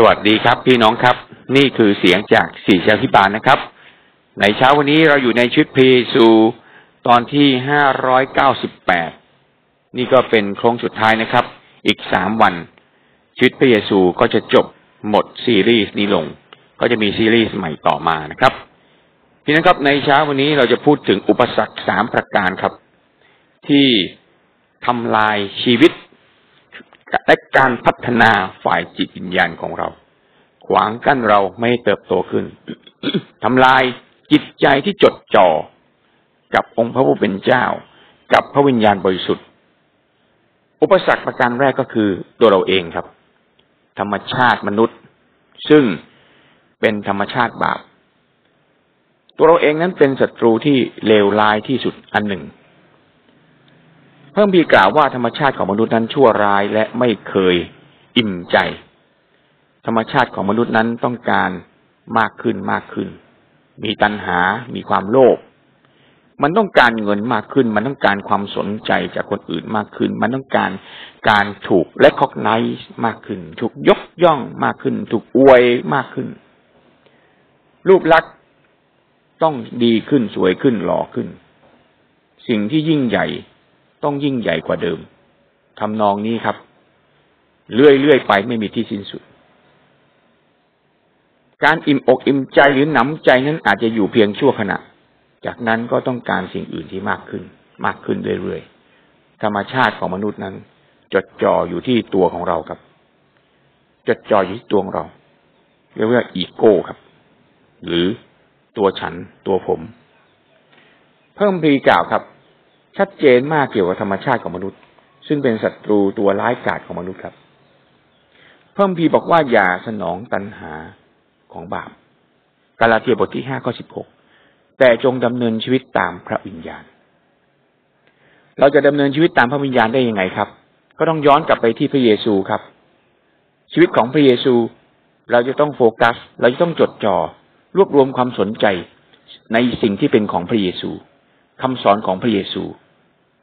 สวัสดีครับ พี่น้องครับ นี่คือเสียงจากสี่ชาพิบาลนะครับ ในเช้าวันนี้เราอยู่ในชุดพรีซูตอนที่ห้าร้อยเก้าสิบแปดนี่ก็เป็นโค้งสุดท้ายนะครับ อีกสามวันชีวิตพระเยซูก็จะจบหมดซีรีส์นี้ลง ก็จะมีซีรีส์ใหม่ต่อมานะครับ พี่น้องครับในเช้าวันนี้เราจะพูดถึงอุปสรรคสามประการครับ ที่ทำลายชีวิต และการพัฒนาฝ่ายจิตวิญญาณของเรา ขวางกั้นเราไม่เติบโตขึ้นทำลายจิตใจที่จดจ่อกับองค์พระผู้เป็นเจ้า กับพระวิญญาณบริสุทธิ์ อุปสรรคประการแรกก็คือตัวเราเองครับ ธรรมชาติมนุษย์ ซึ่งเป็นธรรมชาติบาป ตัวเราเองนั้นเป็นศัตรูที่เลวร้ายที่สุดอันหนึ่ง พิ่มพีกล่าวว่าธรรมชาติของมนุษย์นั้นชั่วร้ายและไม่เคยอิ่มใจ ธรรมชาติของมนุษย์นั้นต้องการมากขึ้นมากขึ้น มีตัณหา มีความโลภ มันต้องการเงินมากขึ้น มันต้องการความสนใจจากคนอื่นมากขึ้น มันต้องการการถูกและคอกไนซ์มากขึ้น ถูกยกย่องมากขึ้น ถูกอวยมากขึ้น รูปลักษณ์ต้องดีขึ้นสวยขึ้นหล่อขึ้น สิ่งที่ยิ่งใหญ่ ต้องยิ่งใหญ่กว่าเดิมทำนองนี้ครับ เรื่อยๆไปไม่มีที่สิ้นสุด การอิ่มอกอิ่มใจหรือหนำใจนั้นอาจจะอยู่เพียงชั่วขณะ จากนั้นก็ต้องการสิ่งอื่นที่มากขึ้น มากขึ้นเรื่อยๆธรรมชาติของมนุษย์นั้น จดจ่ออยู่ที่ตัวของเราครับ จดจ่ออยู่ที่ตัวของเราเรียกว่าอีโก้ครับ หรือตัวฉันตัวผม เพิ่มพรีกล่าวครับ ชัดเจนมากเกี่ยวกับธรรมชาติของมนุษย์ ซึ่งเป็นศัตรูตัวร้ายกาจของมนุษย์ครับเพิ่มพีบอกว่าอย่าสนองตัณหาของบาปกาลาเทียบทที่ห้าข้อสิบหกแต่จงดำเนินชีวิตตามพระวิญญาณ เราจะดำเนินชีวิตตามพระวิญญาณได้ยังไงครับ ก็ต้องย้อนกลับไปที่พระเยซูครับ ชีวิตของพระเยซู เราจะต้องโฟกัส เราจะต้องจดจอ่อรวบรวมความสนใจในสิ่งที่เป็นของพระเยซู คำสอนของพระเยซู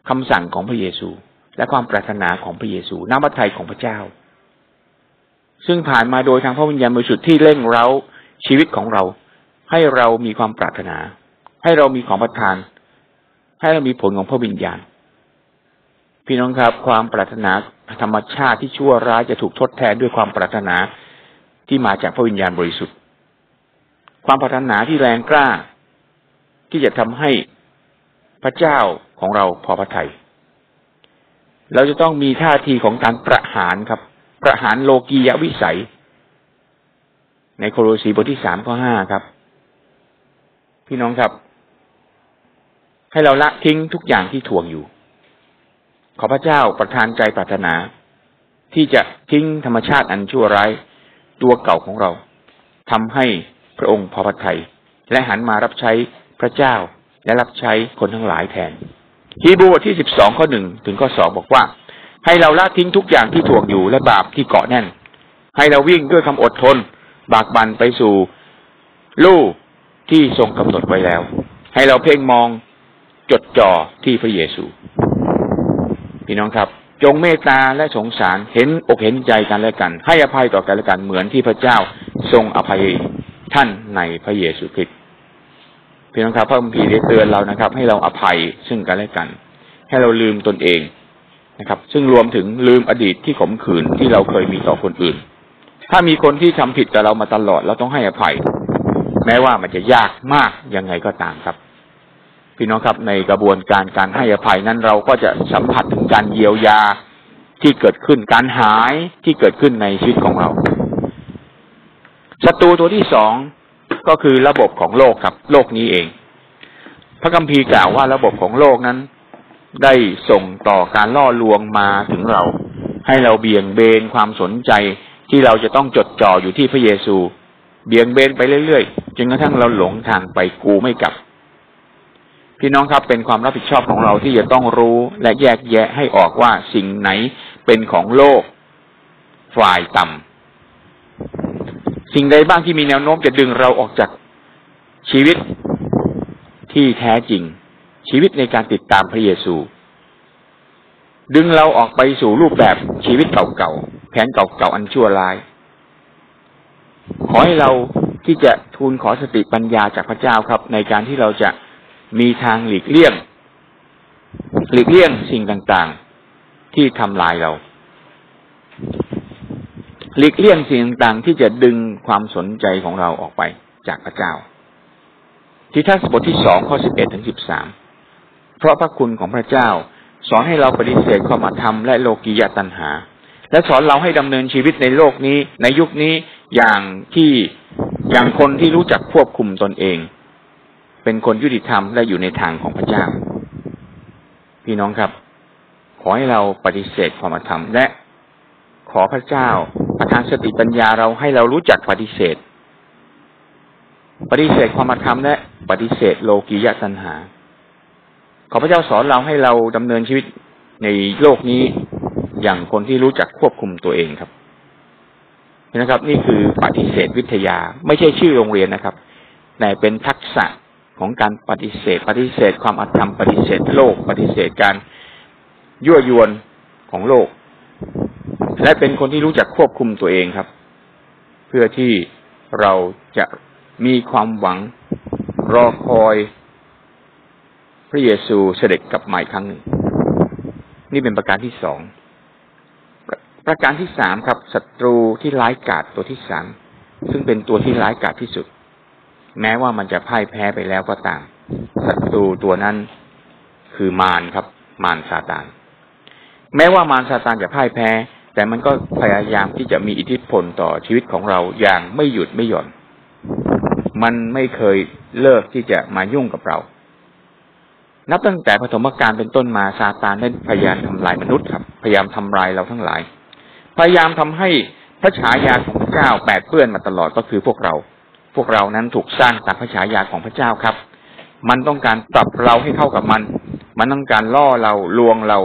คำสั่งของพระเยซู และความปรารถนาของพระเยซูน้ำพระทัยของพระเจ้า ซึ่งผ่านมาโดยทางพระวิญญาณบริสุทธิ์ที่เร่งเร้าชีวิตของเรา ให้เรามีความปรารถนา ให้เรามีของประทาน ให้เรามีผลของพระวิญญาณ พี่น้องครับ ความปรารถนาธรรมชาติที่ชั่วร้ายจะถูกทดแทนด้วยความปรารถนาที่มาจากพระวิญญาณบริสุทธิ์ ความปรารถนาที่แรงกล้า ที่จะทำให้ พระเจ้าของเราพอพระทยัยเราจะต้องมีท่าทีของการประหารครับ ประหารโลกียวิสัย ในโคโลสีบทที่สามข้อห้าครับ พี่น้องครับ ให้เราละทิ้งทุกอย่างที่ถ่วงอยู่ ขอพระเจ้าประทานใจปรารถนา ที่จะทิ้งธรรมชาติอันชั่วร้ายตัวเก่าของเราทำให้พระองค์พอพระทยัยและหันมารับใช้พระเจ้า และรับใช้คนทั้งหลายแทน ฮีบรูบทที่สิบสองข้อหนึ่งถึงข้อสองบอกว่า ให้เราละทิ้งทุกอย่างที่ถ่วงอยู่และบาปที่เกาะแน่น ให้เราวิ่งด้วยคำอดทน บากบันไปสู่ลู่ที่ทรงกำหนดไว้แล้ว ให้เราเพ่งมองจดจ่อที่พระเยซู พี่น้องครับ จงเมตตาและสงสารเห็นอกเห็นใจกันและกัน ให้อภัยต่อกันและกันเหมือนที่พระเจ้าทรงอภัยท่านในพระเยซูคริสต์ พี่น้องครับพระคัมภีร์ได้เตือนเรานะครับ ให้เราอภัยซึ่งกันและกัน ให้เราลืมตนเองนะครับ ซึ่งรวมถึงลืมอดีตที่ขมขื่นที่เราเคยมีต่อคนอื่น ถ้ามีคนที่ทำผิดกับเรามาตลอด เราต้องให้อภัย แม้ว่ามันจะยากมากยังไงก็ตามครับพี่น้องครับในกระบวนการการให้อภัยนั้นเราก็จะสัมผัสถึงการเยียวยาที่เกิดขึ้นการหายที่เกิดขึ้นในชีวิตของเราศัตรูตัวที่สอง ก็คือระบบของโลกครับ โลกนี้เอง พระคัมภีร์กล่าวว่าระบบของโลกนั้น ได้ส่งต่อการล่อลวงมาถึงเรา ให้เราเบี่ยงเบนความสนใจที่เราจะต้องจดจ่ออยู่ที่พระเยซู เบี่ยงเบนไปเรื่อยๆจนกระทั่งเราหลงทางไปกูไม่กลับ พี่น้องครับเป็นความรับผิดชอบของเราที่จะต้องรู้และแยกแยะให้ออกว่าสิ่งไหนเป็นของโลก ฝ่ายต่ำ สิ่งใดบ้างที่มีแนวโน้มจะดึงเราออกจากชีวิตที่แท้จริง ชีวิตในการติดตามพระเยซู ดึงเราออกไปสู่รูปแบบชีวิตเก่าๆแผนเก่าๆอันชั่วร้าย ขอให้เราที่จะทูลขอสติปัญญาจากพระเจ้าครับ ในการที่เราจะมีทางหลีกเลี่ยง หลีกเลี่ยงสิ่งต่างๆ ที่ทำลายเรา หลีกเลี่ยงสิ่งต่างๆที่จะดึงความสนใจของเราออกไปจากพระเจ้าที่ทัศบทที่สองข้อสิบเอ็ดถึงสิบสามเพราะพระคุณของพระเจ้า สอนให้เราปฏิเสธความอธรรมและโลกียตัณหา และสอนเราให้ดำเนินชีวิตในโลกนี้ ในยุคนี้อย่างที่อย่างคนที่รู้จักควบคุมตนเอง เป็นคนยุติธรรมและอยู่ในทางของพระเจ้า พี่น้องครับ ขอให้เราปฏิเสธความอธรรมและ อพระเจ้า ประทานสติปัญญาเราให้เรารู้จักปฏิเสธ ปฏิเสธความธรรมและปฏิเสธโลกียตัณหา ขอพระเจ้าสอนเราให้เราดำเนินชีวิตในโลกนี้อย่างคนที่รู้จักควบคุมตัวเองครับนะครับ นี่คือปฏิเสธวิทยา ไม่ใช่ชื่อโรงเรียนนะครับแต่เป็นทักษะของการปฏิเสธ ปฏิเสธความอธรรมปฏิเสธโลก ปฏิเสธการยั่วยวนของโลก และเป็นคนที่รู้จักควบคุมตัวเองครับ เพื่อที่เราจะมีความหวังรอคอยพระเยซูเสด็จกลับมาอีกครั้งหนึ่ง นี่เป็นประการที่สองประการที่สามครับศัตรูที่ร้ายกาจตัวที่สามซึ่งเป็นตัวที่ร้ายกาจที่สุด แม้ว่ามันจะพ่ายแพ้ไปแล้วก็ตามศัตรูตัวนั้นคือมารครับ มารซาตาน แม้ว่ามารซาตานจะพ่ายแพ้ แต่มันก็พยายามที่จะมีอิทธิพลต่อชีวิตของเราอย่างไม่หยุดไม่หย่อน มันไม่เคยเลิกที่จะมายุ่งกับเรา นับตั้งแต่ปฐมกาลเป็นต้นมาซาตานได้พยายามทำลายมนุษย์ครับ พยายามทำลายเราทั้งหลาย พยายามทำให้พระฉายาของพระเจ้าแปดเปื้อนมาตลอดก็คือพวกเรา พวกเรานั้นถูกสร้างตามพระฉายาของพระเจ้าครับ มันต้องการปรับเราให้เข้ากับมัน มันต้องการล่อเราลวงเรา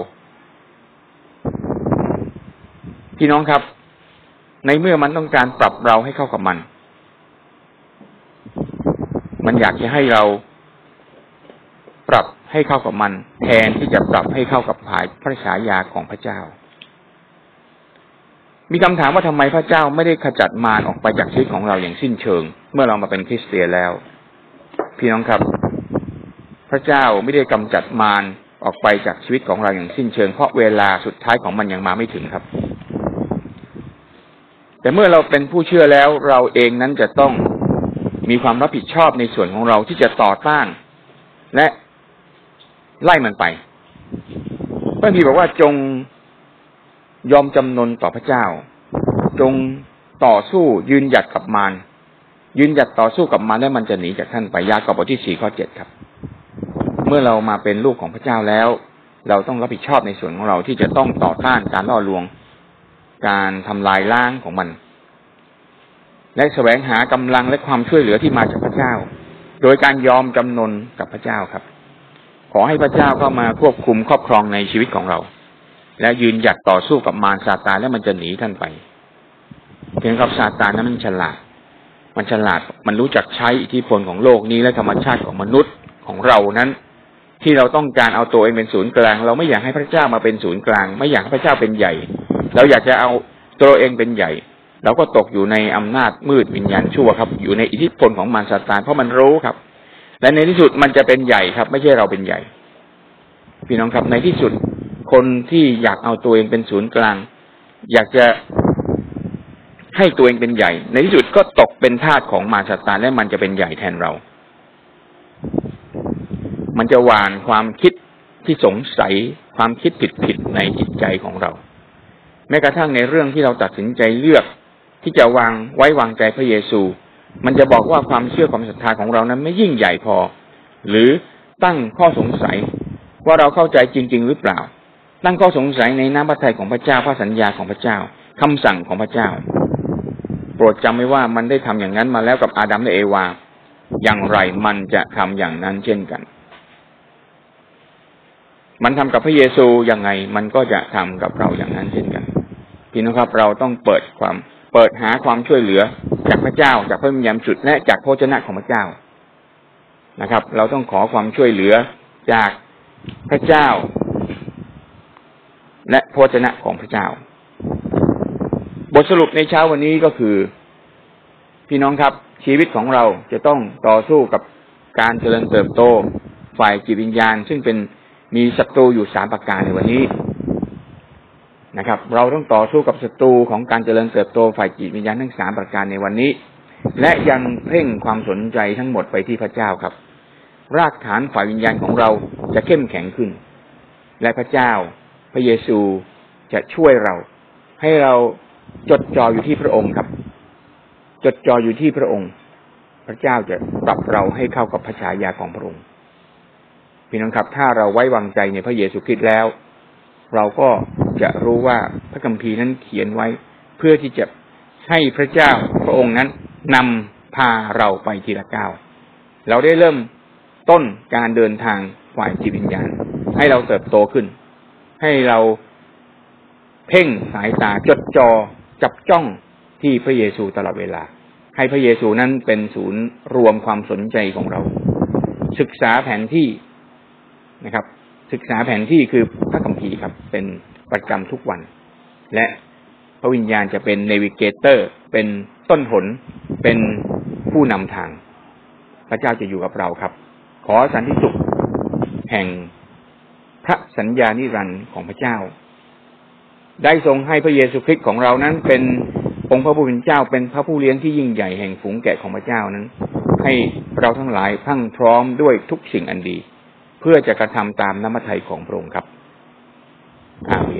พี่น้องครับ ในเมื่อมันต้องการปรับเราให้เข้ากับมัน มันอยากจะให้เราปรับให้เข้ากับมัน แทนที่จะปรับให้เข้ากับภายพระฉายาของพระเจ้า มีคำถามว่าทำไมพระเจ้าไม่ได้ขจัดมารออกไปจากชีวิตของเราอย่างสิ้นเชิง เมื่อเรามาเป็นคริสเตียนแล้ว พี่น้องครับ พระเจ้าไม่ได้กำจัดมารออกไปจากชีวิตของเราอย่างสิ้นเชิง เพราะเวลาสุดท้ายของมันยังมาไม่ถึงครับ แต่เมื่อเราเป็นผู้เชื่อแล้วเราเองนั้นจะต้องมีความรับผิดชอบในส่วนของเราที่จะต่อต้าน และไล่มันไปพระพีบอกว่าจงยอมจำนนต่อพระเจ้า จงต่อสู้ยืนหยัดกับมารยืนหยัดต่อสู้กับมารแล้วมันจะหนีจากท่านไปยากอบบทที่สี่ข้อเจ็ดครับ เมื่อเรามาเป็นลูกของพระเจ้าแล้ว เราต้องรับผิดชอบในส่วนของเราที่จะต้องต่อต้านการล่อลวง การทำลายล้างของมัน และแสวงหากำลังและความช่วยเหลือที่มาจากพระเจ้า โดยการยอมจำนนกับพระเจ้าครับ ขอให้พระเจ้าเข้ามาควบคุมครอบครองในชีวิตของเรา และยืนหยัดต่อสู้กับมารซาตานแล้วมันจะหนีท่านไปเพียงครับซาตานนั้นมันฉลาด มันฉลาดมันรู้จักใช้อิทธิพลของโลกนี้และธรรมชาติของมนุษย์ของเรานั้นที่เราต้องการเอาตัวเองเป็นศูนย์กลาง เราไม่อยากให้พระเจ้ามาเป็นศูนย์กลาง ไม่อยากให้พระเจ้าเป็นใหญ่ เราอยากจะเอาตัวเองเป็นใหญ่ เราก็ตกอยู่ในอำนาจมืดวิญญาณชั่วครับ อยู่ในอิทธิพลของมารซาตานเพราะมันรู้ครับ และในที่สุดมันจะเป็นใหญ่ครับ ไม่ใช่เราเป็นใหญ่ พี่น้องครับในที่สุดคนที่อยากเอาตัวเองเป็นศูนย์กลาง อยากจะให้ตัวเองเป็นใหญ่ ในที่สุดก็ตกเป็นทาสของมารซาตานและมันจะเป็นใหญ่แทนเรา มันจะหวานความคิดที่สงสัยความคิดผิดๆในจิตใจของเรา แม้กระทั่งในเรื่องที่เราตัดสินใจเลือก ที่จะวางไว้วางใจพระเยซู มันจะบอกว่าความเชื่อความศรัทธาของเรานั้นไม่ยิ่งใหญ่พอ หรือตั้งข้อสงสัยว่าเราเข้าใจจริง ๆ หรือเปล่า ตั้งข้อสงสัยในน้ำพระทัยของพระเจ้าพระสัญญาของพระเจ้าคำสั่งของพระเจ้า โปรดจำไว้ว่ามันได้ทำอย่างนั้นมาแล้วกับอาดัมและเอวา อย่างไรมันจะทำอย่างนั้นเช่นกัน มันทำกับพระเยซูยังไง มันก็จะทำกับเราอย่างนั้นเช่นกัน พี่น้องครับ เราต้องเปิดความเปิดหาความช่วยเหลือจากพระเจ้า จากพระวิญญาณจุดและจากโภชนะของพระเจ้านะครับ เราต้องขอความช่วยเหลือจากพระเจ้า และโภชนะของพระเจ้า บทสรุปในเช้าวันนี้ก็คือ พี่น้องครับ ชีวิตของเราจะต้องต่อสู้กับการเจริญเติบโต ฝ่ายจิตวิญญาณ ซึ่งเป็นมีศัตรูอยู่สามประการในวันนี้ นะครับ เราต้องต่อสู้กับศัตรูของการเจริญเติบโตฝ่ายจิตวิญญาณทั้งสามประการในวันนี้ และยังเพ่งความสนใจทั้งหมดไปที่พระเจ้าครับ รากฐานฝ่ายวิญญาณของเราจะเข้มแข็งขึ้น และพระเจ้า พระเยซูจะช่วยเรา ให้เราจดจ่ออยู่ที่พระองค์ครับ จดจ่ออยู่ที่พระองค์ พระเจ้าจะปรับเราให้เข้ากับพระฉายาของพระองค์พี่น้องครับ ถ้าเราไว้วางใจในพระเยซูคริสต์แล้ว เราก็ จะรู้ว่าพระคัมภีร์นั้นเขียนไว้ เพื่อที่จะให้พระเจ้าพระองค์นั้นนำพาเราไปทีละก้าว เราได้เริ่มต้นการเดินทางฝ่ายจิตวิญญาณ ให้เราเติบโตขึ้น ให้เราเพ่งสายตาจดจอจับจ้องที่พระเยซูตลอดเวลา ให้พระเยซูนั้นเป็นศูนย์รวมความสนใจของเรา ศึกษาแผนที่นะครับ ศึกษาแผนที่คือพระคัมภีร์ครับ เป็น ประจำทุกวัน และพระวิญญาณจะเป็นเนวิเกเตอร์ เป็นต้นหน เป็นผู้นำทาง พระเจ้าจะอยู่กับเราครับ ขอสันติสุขแห่งพระสัญญานิรันดร์ของพระเจ้า ได้ทรงให้พระเยซูคริสต์ของเรานั้น เป็นองค์พระผู้เป็นเจ้าเป็นพระผู้เลี้ยงที่ยิ่งใหญ่แห่งฝูงแกะของพระเจ้านั้น ให้เราทั้งหลายพังพร้อมด้วยทุกสิ่งอันดี เพื่อจะกระทำตามน้ำมัทไทยของพระองค์ครับอาเมน